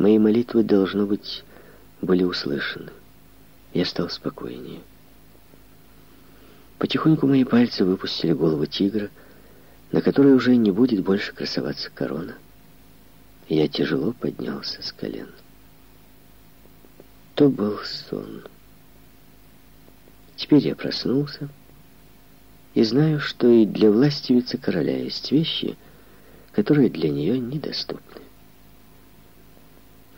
Мои молитвы, должно быть, были услышаны. Я стал спокойнее. Потихоньку мои пальцы выпустили голову тигра, на которой уже не будет больше красоваться корона. Я тяжело поднялся с колен. То был сон. Теперь я проснулся и знаю, что и для власти вице-короля есть вещи, которые для нее недоступны.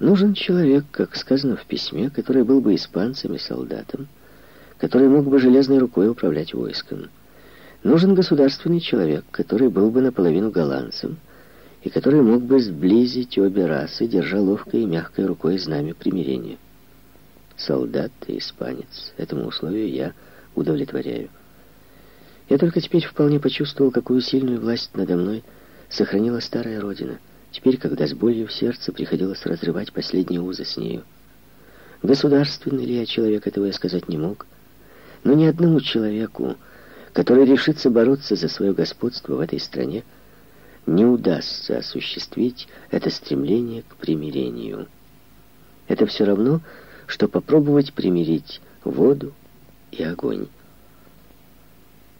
Нужен человек, как сказано в письме, который был бы испанцем и солдатом, который мог бы железной рукой управлять войском. Нужен государственный человек, который был бы наполовину голландцем, и который мог бы сблизить обе расы, держа ловкой и мягкой рукой знамя примирения. Солдат и испанец. Этому условию я удовлетворяю. Я только теперь вполне почувствовал, какую сильную власть надо мной сохранила старая родина. Теперь, когда с болью в сердце приходилось разрывать последние узы с нею. Государственный ли я человек, этого я сказать не мог. Но ни одному человеку, который решится бороться за свое господство в этой стране, не удастся осуществить это стремление к примирению. Это все равно, что попробовать примирить воду и огонь.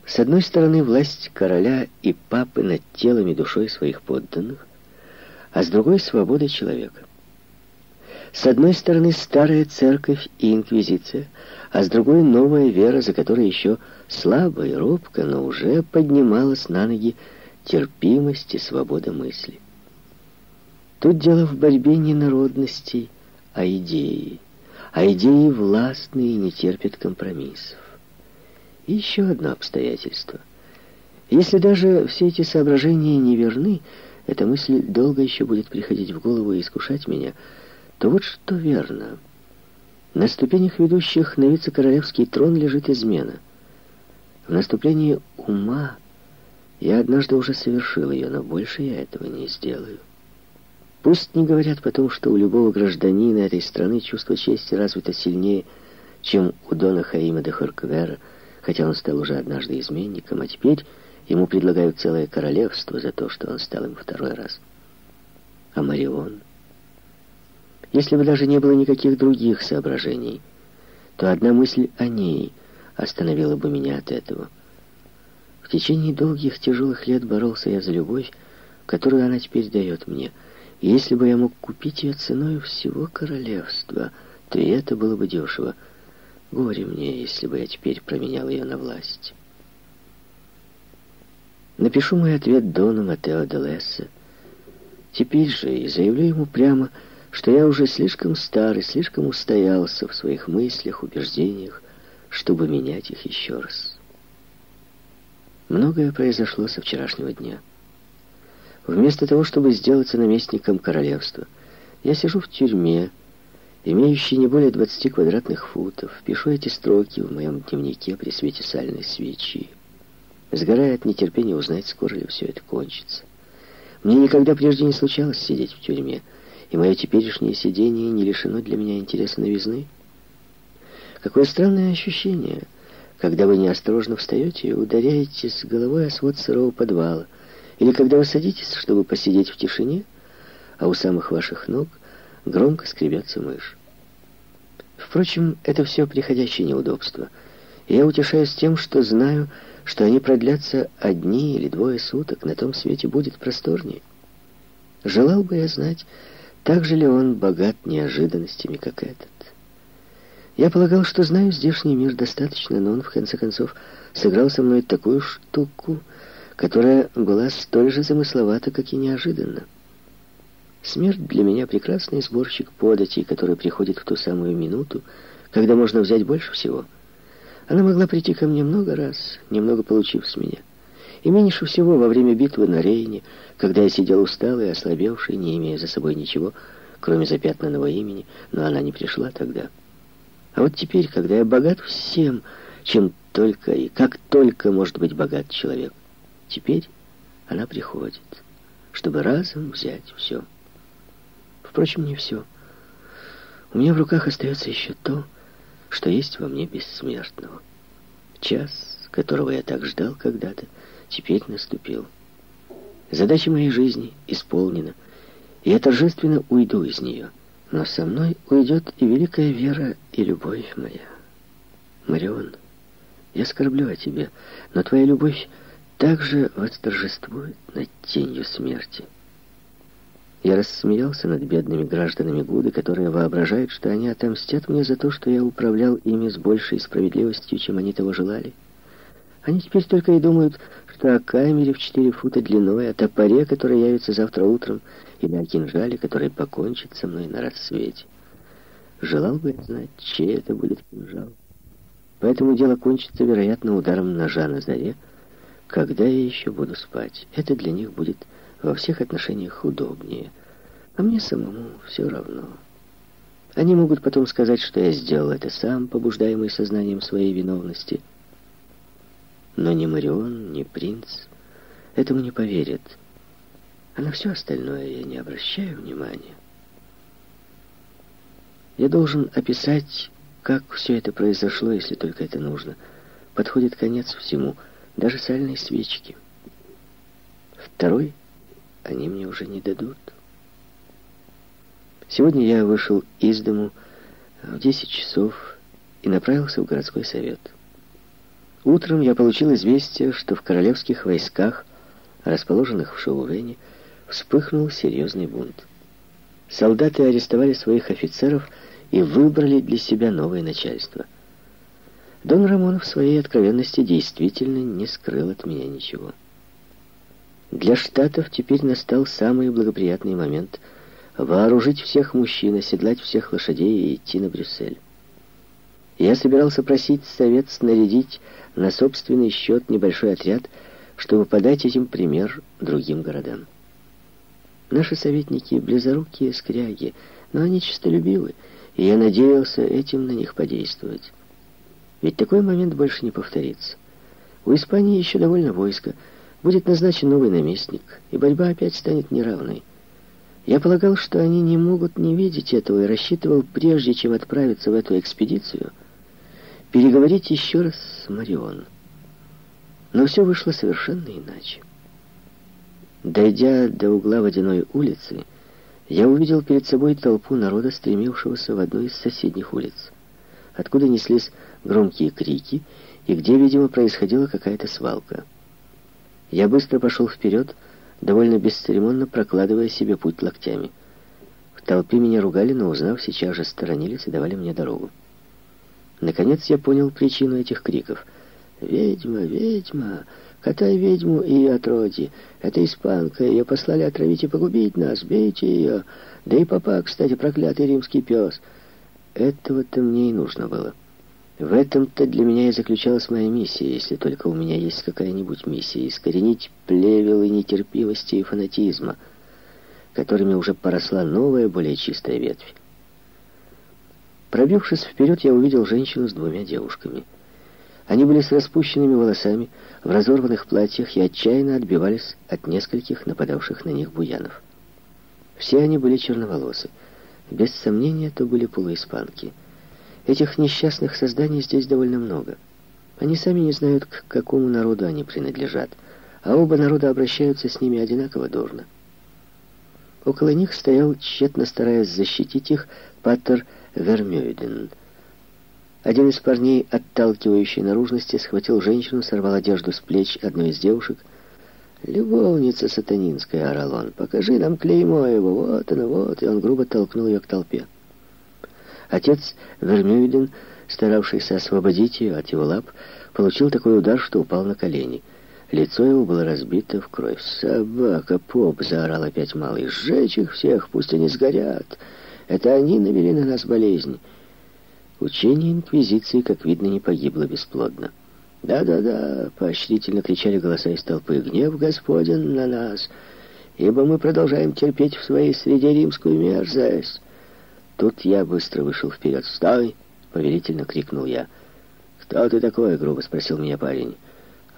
С одной стороны, власть короля и папы над телом и душой своих подданных, а с другой — свобода человека. С одной стороны, старая церковь и инквизиция, а с другой — новая вера, за которой еще слабо и робко, но уже поднималась на ноги терпимость и свобода мысли. Тут дело в борьбе не народностей, а идеи. А идеи властные и не терпят компромиссов. И еще одно обстоятельство. Если даже все эти соображения не верны, эта мысль долго еще будет приходить в голову и искушать меня, то вот что верно. На ступенях, ведущих на вице-королевский трон, лежит измена. В наступлении ума я однажды уже совершил ее, но больше я этого не сделаю. Пусть не говорят потом, что у любого гражданина этой страны чувство чести развито сильнее, чем у Дона Хаима де Хорквера, хотя он стал уже однажды изменником, а теперь ему предлагают целое королевство за то, что он стал им второй раз. А Марион? Если бы даже не было никаких других соображений, то одна мысль о ней остановила бы меня от этого — в течение долгих тяжелых лет боролся я за любовь, которую она теперь дает мне. И если бы я мог купить ее ценой всего королевства, то и это было бы дешево. Горе мне, если бы я теперь променял ее на власть. Напишу мой ответ Дону Матео де Лессе. Теперь же и заявлю ему прямо, что я уже слишком стар и слишком устоялся в своих мыслях, убеждениях, чтобы менять их еще раз. Многое произошло со вчерашнего дня. Вместо того, чтобы сделаться наместником королевства, я сижу в тюрьме, имеющей не более 20 квадратных футов, пишу эти строки в моем дневнике при свете сальной свечи, сгорая от нетерпения узнать, скоро ли все это кончится. Мне никогда прежде не случалось сидеть в тюрьме, и мое теперешнее сидение не лишено для меня интереса новизны. Какое странное ощущение — когда вы неосторожно встаете и ударяетесь головой о свод сырого подвала, или когда вы садитесь, чтобы посидеть в тишине, а у самых ваших ног громко скребется мышь. Впрочем, это все приходящее неудобство. я утешаюсь тем, что знаю, что они продлятся одни или двое суток, на том свете будет просторнее. Желал бы я знать, так же ли он богат неожиданностями, как этот. Я полагал, что знаю здешний мир достаточно, но он, в конце концов, сыграл со мной такую штуку, которая была столь же замысловата, как и неожиданна. Смерть для меня прекрасный сборщик податей, который приходит в ту самую минуту, когда можно взять больше всего. Она могла прийти ко мне много раз, немного получив с меня. И меньше всего во время битвы на Рейне, когда я сидел усталый, ослабевший, не имея за собой ничего, кроме запятнанного имени, но она не пришла тогда. А вот теперь, когда я богат всем, чем только и как только может быть богат человек, теперь она приходит, чтобы разом взять все. Впрочем, не все. У меня в руках остается еще то, что есть во мне бессмертного. Час, которого я так ждал когда-то, теперь наступил. Задача моей жизни исполнена, и я торжественно уйду из нее — Но со мной уйдет и великая вера, и любовь моя. Марион, я скорблю о тебе, но твоя любовь также восторжествует над тенью смерти. Я рассмеялся над бедными гражданами Гуды, которые воображают, что они отомстят мне за то, что я управлял ими с большей справедливостью, чем они того желали. Они теперь только и думают, что о камере в четыре фута длиной, о топоре, который явится завтра утром, или о кинжале, который покончит со мной на рассвете. Желал бы я знать, чей это будет кинжал. Поэтому дело кончится, вероятно, ударом ножа на заре, когда я еще буду спать. Это для них будет во всех отношениях удобнее. А мне самому все равно. Они могут потом сказать, что я сделал это сам, побуждаемый сознанием своей виновности. Но ни Марион, ни принц этому не поверят. А на все остальное я не обращаю внимания. Я должен описать, как все это произошло, если только это нужно. Подходит конец всему, даже сальной свечки. Второй они мне уже не дадут. Сегодня я вышел из дому в 10 часов и направился в городской совет. Утром я получил известие, что в королевских войсках, расположенных в Шоувене, вспыхнул серьезный бунт. Солдаты арестовали своих офицеров и выбрали для себя новое начальство. Дон Рамон в своей откровенности действительно не скрыл от меня ничего. Для Штатов теперь настал самый благоприятный момент вооружить всех мужчин, оседлать всех лошадей и идти на Брюссель. Я собирался просить Совет снарядить на собственный счет небольшой отряд, чтобы подать этим пример другим городам. Наши советники близорукие скряги, но они честолюбивы, и я надеялся этим на них подействовать. Ведь такой момент больше не повторится. У Испании еще довольно войска, Будет назначен новый наместник, и борьба опять станет неравной. Я полагал, что они не могут не видеть этого, и рассчитывал, прежде чем отправиться в эту экспедицию, переговорить еще раз с Марион. Но все вышло совершенно иначе. Дойдя до угла водяной улицы, я увидел перед собой толпу народа, стремившегося в одну из соседних улиц, откуда неслись громкие крики и где, видимо, происходила какая-то свалка. Я быстро пошел вперед, довольно бесцеремонно прокладывая себе путь локтями. В толпе меня ругали, но, узнав, сейчас же сторонились и давали мне дорогу. Наконец я понял причину этих криков. «Ведьма, ведьма! Катай ведьму и ее отроди! Это испанка, ее послали отравить и погубить нас! Бейте ее! Да и папа, кстати, проклятый римский пес!» Этого-то мне и нужно было. В этом-то для меня и заключалась моя миссия, если только у меня есть какая-нибудь миссия, искоренить плевелы нетерпимости и фанатизма, которыми уже поросла новая, более чистая ветвь. Пробившись вперед, я увидел женщину с двумя девушками. Они были с распущенными волосами, в разорванных платьях и отчаянно отбивались от нескольких нападавших на них буянов. Все они были черноволосы. Без сомнения, то были полуиспанки. Этих несчастных созданий здесь довольно много. Они сами не знают, к какому народу они принадлежат, а оба народа обращаются с ними одинаково дурно. Около них стоял, тщетно стараясь защитить их, Паттер Вермюйден. Один из парней, отталкивающий наружности, схватил женщину, сорвал одежду с плеч одной из девушек. «Любовница сатанинская!» — орал он. «Покажи нам клеймо его! Вот оно, вот!» И он грубо толкнул ее к толпе. Отец Вермюйден, старавшийся освободить ее от его лап, получил такой удар, что упал на колени. Лицо его было разбито в кровь. «Собака, поп!» — заорал опять малый. «Сжечь их всех, пусть они сгорят! Это они навели на нас болезнь!» Учение Инквизиции, как видно, не погибло бесплодно. «Да-да-да!» — поощрительно кричали голоса из толпы. «Гнев Господен на нас, ибо мы продолжаем терпеть в своей среде римскую мерзость!» Тут я быстро вышел вперед. «Стой!» — повелительно крикнул я. «Кто ты такой?» — грубо спросил меня парень.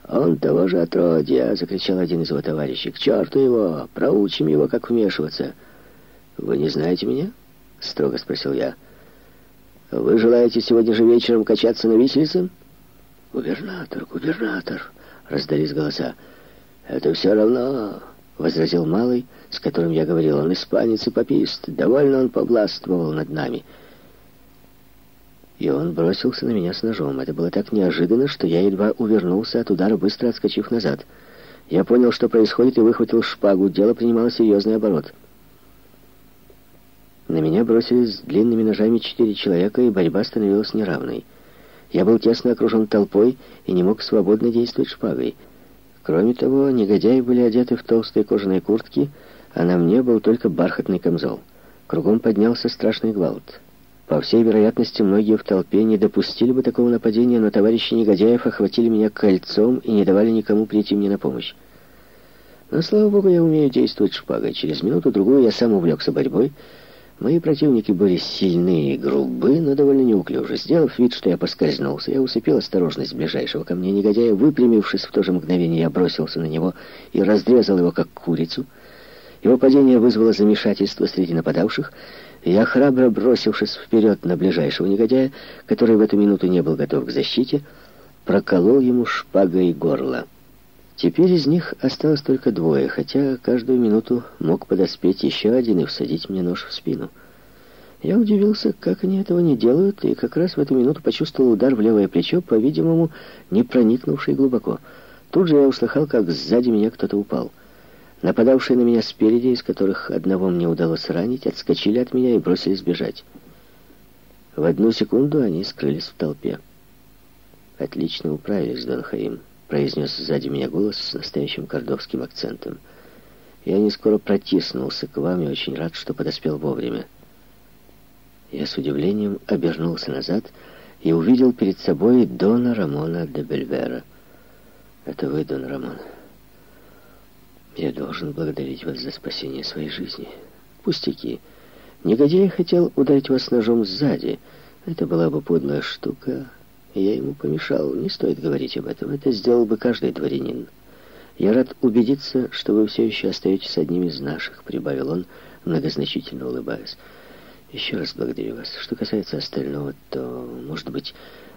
«Он того же отродья!» — закричал один из его товарищей. «К черту его! Проучим его, как вмешиваться!» «Вы не знаете меня?» — строго спросил я. «Вы желаете сегодня же вечером качаться на виселице?» «Губернатор, губернатор!» — раздались голоса. «Это все равно!» — возразил Малый, с которым я говорил. «Он испанец и попист. Довольно он повластвовал над нами». И он бросился на меня с ножом. Это было так неожиданно, что я едва увернулся от удара, быстро отскочив назад. Я понял, что происходит, и выхватил шпагу. Дело принимало серьезный оборот. На меня бросились с длинными ножами четыре человека, и борьба становилась неравной. Я был тесно окружен толпой и не мог свободно действовать шпагой. Кроме того, негодяи были одеты в толстые кожаные куртки, а на мне был только бархатный камзол. Кругом поднялся страшный гвалт. По всей вероятности, многие в толпе не допустили бы такого нападения, но товарищи негодяев охватили меня кольцом и не давали никому прийти мне на помощь. Но, слава богу, я умею действовать шпагой. Через минуту-другую я сам увлекся борьбой, Мои противники были сильные и грубы, но довольно неуклюжи. Сделав вид, что я поскользнулся, я усыпил осторожность ближайшего ко мне негодяя. Выпрямившись в то же мгновение, я бросился на него и разрезал его, как курицу. Его падение вызвало замешательство среди нападавших, я, храбро бросившись вперед на ближайшего негодяя, который в эту минуту не был готов к защите, проколол ему шпагой горло. Теперь из них осталось только двое, хотя каждую минуту мог подоспеть еще один и всадить мне нож в спину. Я удивился, как они этого не делают, и как раз в эту минуту почувствовал удар в левое плечо, по-видимому, не проникнувший глубоко. Тут же я услыхал, как сзади меня кто-то упал. Нападавшие на меня спереди, из которых одного мне удалось ранить, отскочили от меня и бросились бежать. В одну секунду они скрылись в толпе. «Отлично управились, Дон Хаим», произнес сзади меня голос с настоящим кордовским акцентом. «Я не скоро протиснулся к вам и очень рад, что подоспел вовремя». Я с удивлением обернулся назад и увидел перед собой Дона Рамона де Бельвера. «Это вы, Дон Рамон. Я должен благодарить вас за спасение своей жизни. Пустяки. Негодяй хотел ударить вас ножом сзади. Это была бы подлая штука, я ему помешал. Не стоит говорить об этом. Это сделал бы каждый дворянин. Я рад убедиться, что вы все еще остаетесь одним из наших, прибавил он, многозначительно улыбаясь. Еще раз благодарю вас. Что касается остального, то, может быть,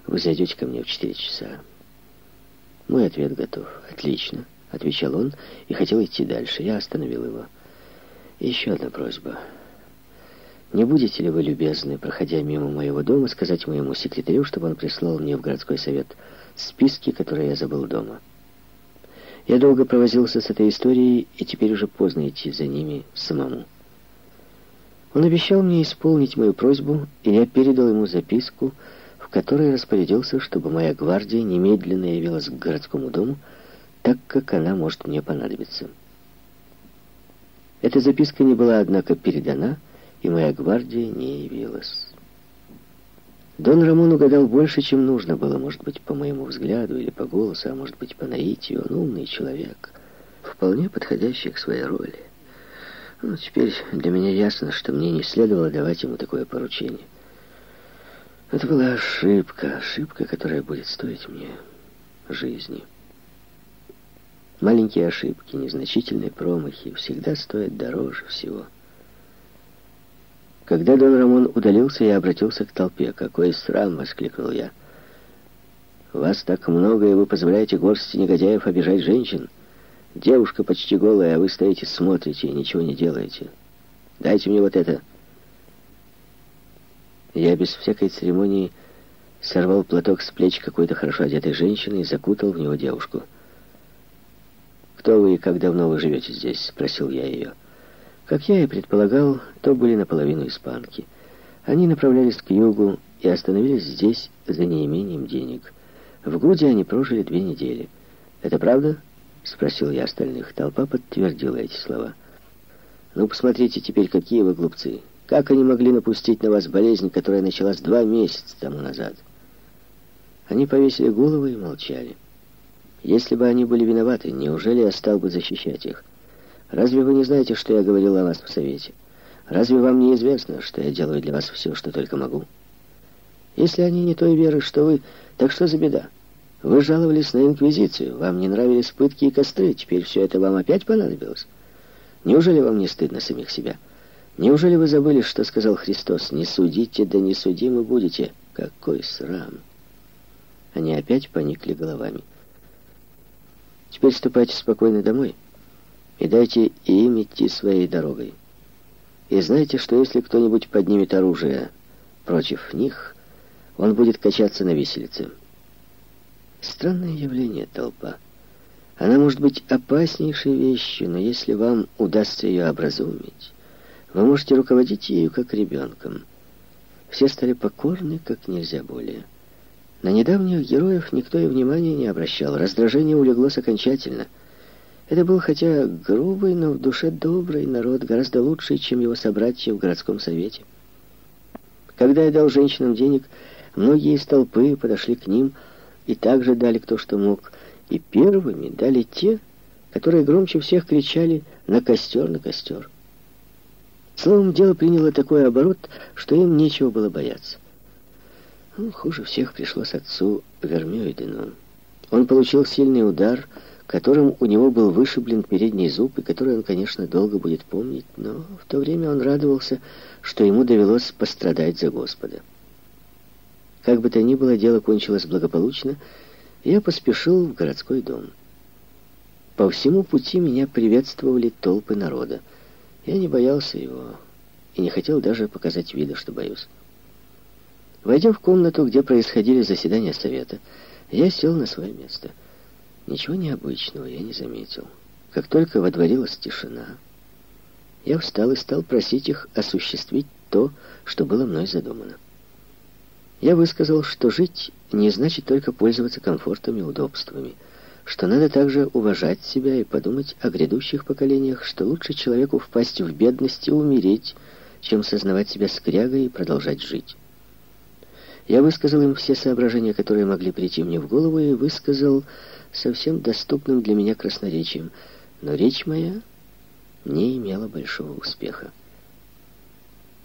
вы зайдете ко мне в четыре часа. Мой ответ готов. Отлично, отвечал он и хотел идти дальше. Я остановил его. еще одна просьба. Не будете ли вы любезны, проходя мимо моего дома, сказать моему секретарю, чтобы он прислал мне в городской совет списки, которые я забыл дома? Я долго провозился с этой историей, и теперь уже поздно идти за ними самому. Он обещал мне исполнить мою просьбу, и я передал ему записку, в которой распорядился, чтобы моя гвардия немедленно явилась к городскому дому, так как она может мне понадобиться. Эта записка не была, однако, передана, и моя гвардия не явилась. Дон Рамон угадал больше, чем нужно было, может быть, по моему взгляду или по голосу, а может быть, по наитию. Он умный человек, вполне подходящий к своей роли. Ну, теперь для меня ясно, что мне не следовало давать ему такое поручение. Это была ошибка, ошибка, которая будет стоить мне жизни. Маленькие ошибки, незначительные промахи всегда стоят дороже всего. Когда Дон Рамон удалился, я обратился к толпе. «Какой срам!» — воскликнул я. «Вас так много, и вы позволяете горсти негодяев обижать женщин. Девушка почти голая, а вы стоите, смотрите и ничего не делаете. Дайте мне вот это». Я без всякой церемонии сорвал платок с плеч какой-то хорошо одетой женщины и закутал в него девушку. «Кто вы и как давно вы живете здесь?» — спросил я ее. Как я и предполагал, то были наполовину испанки. Они направлялись к югу и остановились здесь за неимением денег. В Гуде они прожили две недели. «Это правда?» — спросил я остальных. Толпа подтвердила эти слова. «Ну, посмотрите теперь, какие вы глупцы. Как они могли напустить на вас болезнь, которая началась два месяца тому назад?» Они повесили головы и молчали. Если бы они были виноваты, неужели я стал бы защищать их? Разве вы не знаете, что я говорил о вас в Совете? Разве вам не известно, что я делаю для вас все, что только могу? Если они не той веры, что вы, так что за беда? Вы жаловались на Инквизицию, вам не нравились пытки и костры, теперь все это вам опять понадобилось? Неужели вам не стыдно самих себя? Неужели вы забыли, что сказал Христос? Не судите, да не судимы будете. Какой срам! Они опять поникли головами. Теперь ступайте спокойно домой. И дайте им идти своей дорогой. И знайте, что если кто-нибудь поднимет оружие против них, он будет качаться на виселице. Странное явление толпа. Она может быть опаснейшей вещью, но если вам удастся ее образумить, вы можете руководить ею как ребенком. Все стали покорны, как нельзя более. На недавних героев никто и внимания не обращал. Раздражение улеглось окончательно. Это был хотя грубый, но в душе добрый народ, гораздо лучший, чем его собратья в городском совете. Когда я дал женщинам денег, многие из толпы подошли к ним и также дали кто что мог. И первыми дали те, которые громче всех кричали «на костер, на костер». Словом, дело приняло такой оборот, что им нечего было бояться. Ну, хуже всех пришлось отцу Вермюйдену. Он получил сильный удар, которым у него был вышиблен передний зуб, и который он, конечно, долго будет помнить, но в то время он радовался, что ему довелось пострадать за Господа. Как бы то ни было, дело кончилось благополучно, я поспешил в городской дом. По всему пути меня приветствовали толпы народа. Я не боялся его и не хотел даже показать вида, что боюсь. Войдя в комнату, где происходили заседания совета, я сел на свое место. Ничего необычного я не заметил. Как только водворилась тишина, я встал и стал просить их осуществить то, что было мной задумано. Я высказал, что жить не значит только пользоваться комфортом и удобствами – что надо также уважать себя и подумать о грядущих поколениях, что лучше человеку впасть в бедность и умереть, чем сознавать себя скрягой и продолжать жить. Я высказал им все соображения, которые могли прийти мне в голову, и высказал совсем доступным для меня красноречием, но речь моя не имела большого успеха.